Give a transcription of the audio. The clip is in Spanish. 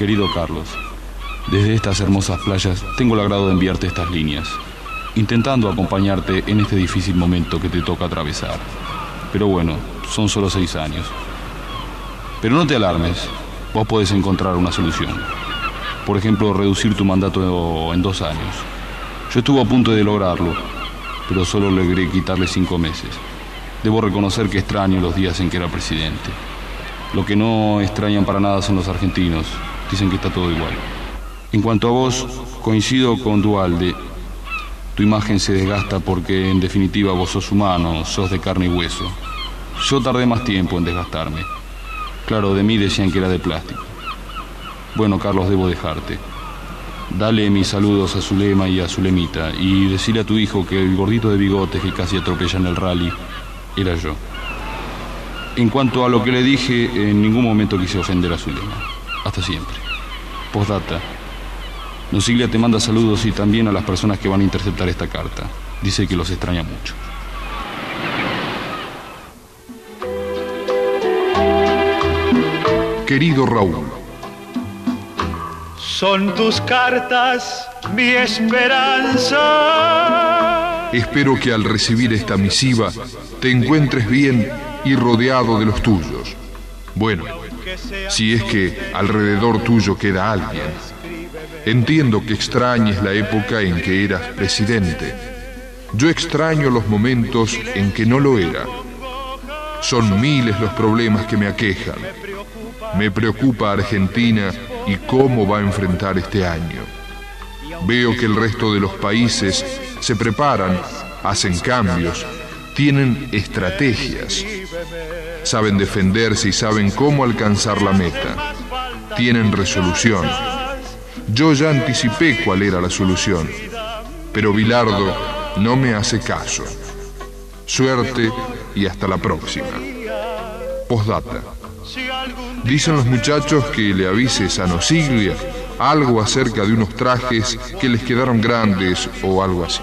Querido Carlos, desde estas hermosas playas tengo el agrado de enviarte estas líneas, intentando acompañarte en este difícil momento que te toca atravesar. Pero bueno, son solo seis años. Pero no te alarmes, vos podés encontrar una solución. Por ejemplo, reducir tu mandato en dos años. Yo estuve a punto de lograrlo, pero solo logré quitarle cinco meses. Debo reconocer que extraño los días en que era presidente. Lo que no extrañan para nada son los argentinos. Dicen que está todo igual. En cuanto a vos, coincido con Dualde. Tu imagen se desgasta porque en definitiva vos sos humano, sos de carne y hueso. Yo tardé más tiempo en desgastarme. Claro, de mí decían que era de plástico. Bueno, Carlos, debo dejarte. Dale mis saludos a Zulema y a Zulemita y decirle a tu hijo que el gordito de bigotes que casi atropella en el rally era yo. En cuanto a lo que le dije, en ningún momento quise ofender a Zulema. Hasta siempre. Postdata. Nosiglia te manda saludos y también a las personas que van a interceptar esta carta. Dice que los extraña mucho. Querido Raúl. Son tus cartas mi esperanza. Espero que al recibir esta misiva te encuentres bien y rodeado de los tuyos. Bueno, si es que alrededor tuyo queda alguien. Entiendo que extrañes la época en que eras presidente. Yo extraño los momentos en que no lo era. Son miles los problemas que me aquejan. Me preocupa Argentina y cómo va a enfrentar este año. Veo que el resto de los países se preparan, hacen cambios, tienen estrategias, saben defenderse y saben cómo alcanzar la meta, tienen resolución. Yo ya anticipé cuál era la solución, pero Bilardo no me hace caso. Suerte y hasta la próxima. Postdata. Dicen los muchachos que le avises a Nosiglia algo acerca de unos trajes que les quedaron grandes o algo así.